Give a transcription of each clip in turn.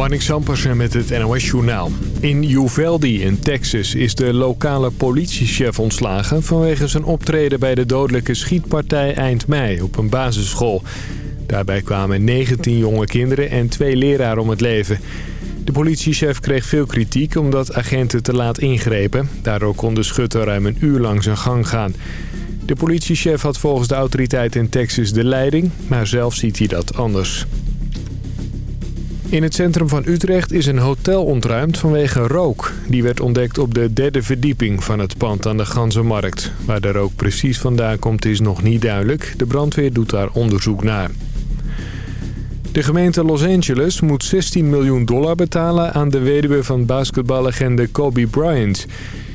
Marnik Sampersen met het NOS Journaal. In Uvalde in Texas is de lokale politiechef ontslagen... vanwege zijn optreden bij de dodelijke schietpartij eind mei op een basisschool. Daarbij kwamen 19 jonge kinderen en twee leraren om het leven. De politiechef kreeg veel kritiek omdat agenten te laat ingrepen. Daardoor kon de schutter ruim een uur lang zijn gang gaan. De politiechef had volgens de autoriteiten in Texas de leiding, maar zelf ziet hij dat anders. In het centrum van Utrecht is een hotel ontruimd vanwege rook. Die werd ontdekt op de derde verdieping van het pand aan de Ganzenmarkt. Waar de rook precies vandaan komt is nog niet duidelijk. De brandweer doet daar onderzoek naar. De gemeente Los Angeles moet 16 miljoen dollar betalen aan de weduwe van basketballegende Kobe Bryant.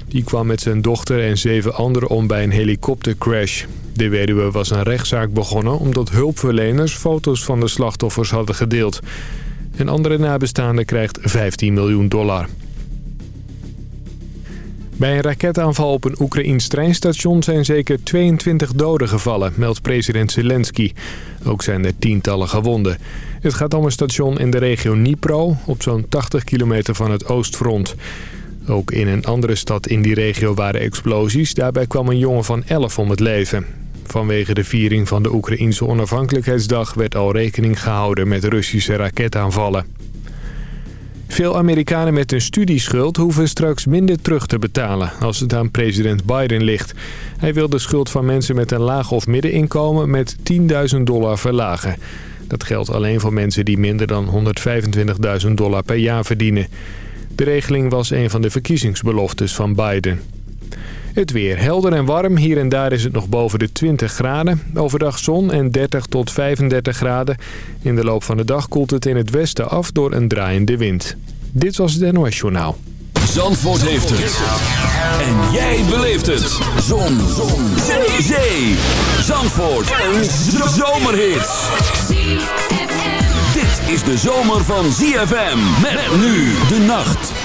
Die kwam met zijn dochter en zeven anderen om bij een helikoptercrash. De weduwe was een rechtszaak begonnen omdat hulpverleners foto's van de slachtoffers hadden gedeeld. Een andere nabestaande krijgt 15 miljoen dollar. Bij een raketaanval op een Oekraïns treinstation zijn zeker 22 doden gevallen, meldt president Zelensky. Ook zijn er tientallen gewonden. Het gaat om een station in de regio Dnipro, op zo'n 80 kilometer van het oostfront. Ook in een andere stad in die regio waren explosies. Daarbij kwam een jongen van 11 om het leven. Vanwege de viering van de Oekraïense onafhankelijkheidsdag... werd al rekening gehouden met Russische raketaanvallen. Veel Amerikanen met een studieschuld hoeven straks minder terug te betalen... als het aan president Biden ligt. Hij wil de schuld van mensen met een laag of middeninkomen... met 10.000 dollar verlagen. Dat geldt alleen voor mensen die minder dan 125.000 dollar per jaar verdienen. De regeling was een van de verkiezingsbeloftes van Biden. Het weer helder en warm. Hier en daar is het nog boven de 20 graden. Overdag zon en 30 tot 35 graden. In de loop van de dag koelt het in het westen af door een draaiende wind. Dit was het NOS Journaal. Zandvoort heeft het. En jij beleeft het. Zon. zon. Zee. Zee. Zandvoort. Een zomerhit. Dit is de zomer van ZFM. Met nu de nacht.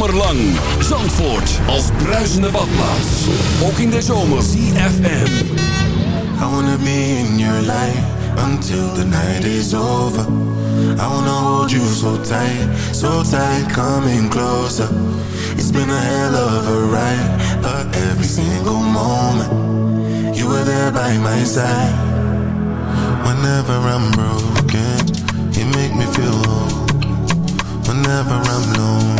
hele zomer lang. Zandvoort als bruisende badplaats. Ook in de zomer. CFM. I wanna be in your life until the night is over. I wanna hold you so tight, so tight, coming closer. It's been a hell of a ride, but every single moment you were there by my side. Whenever I'm broken, you make me feel whole. Whenever I'm lonely,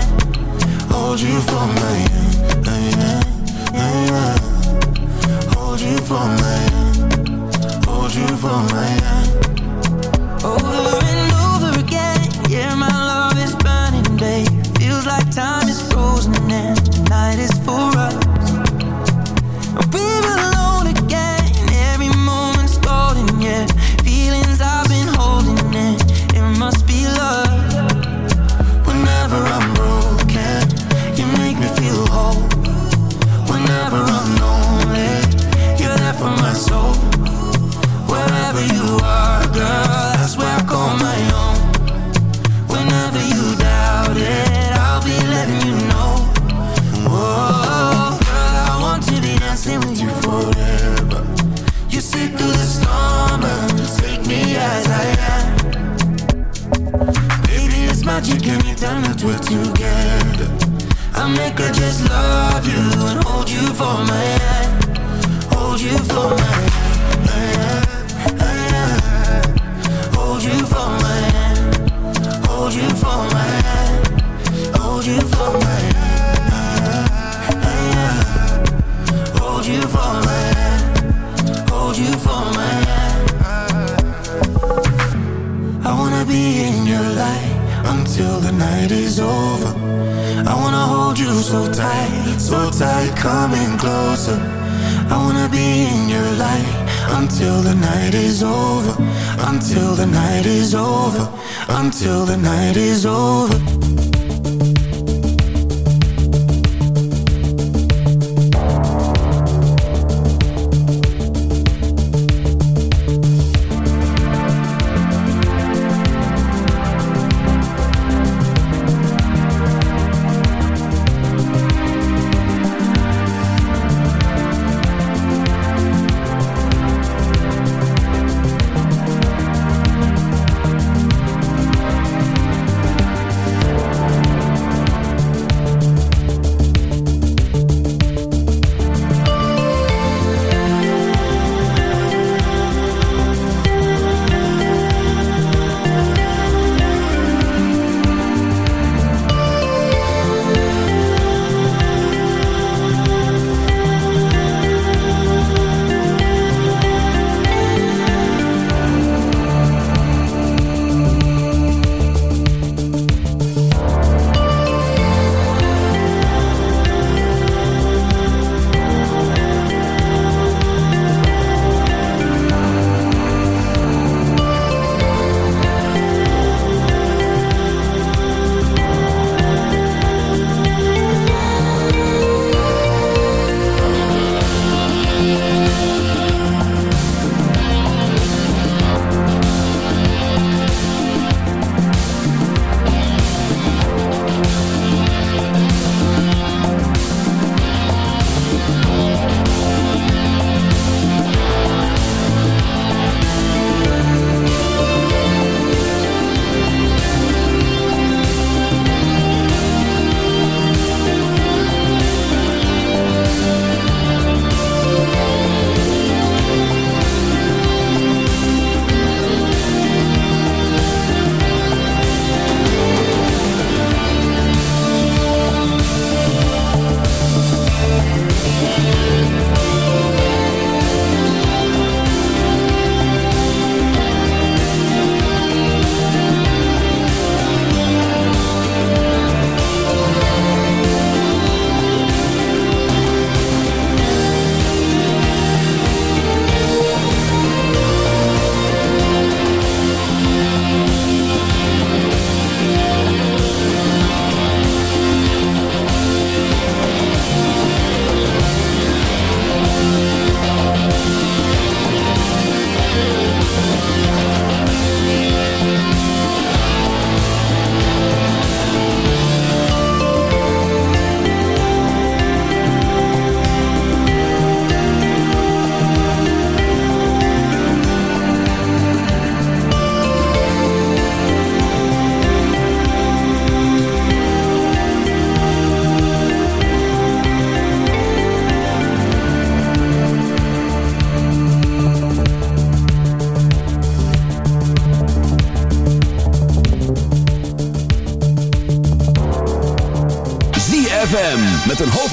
Hold you for my hand. hand, hand. Hold you for my hand. Hold you for my hand. Over and over again, yeah, my love is burning, babe. Feels like time is frozen and night is for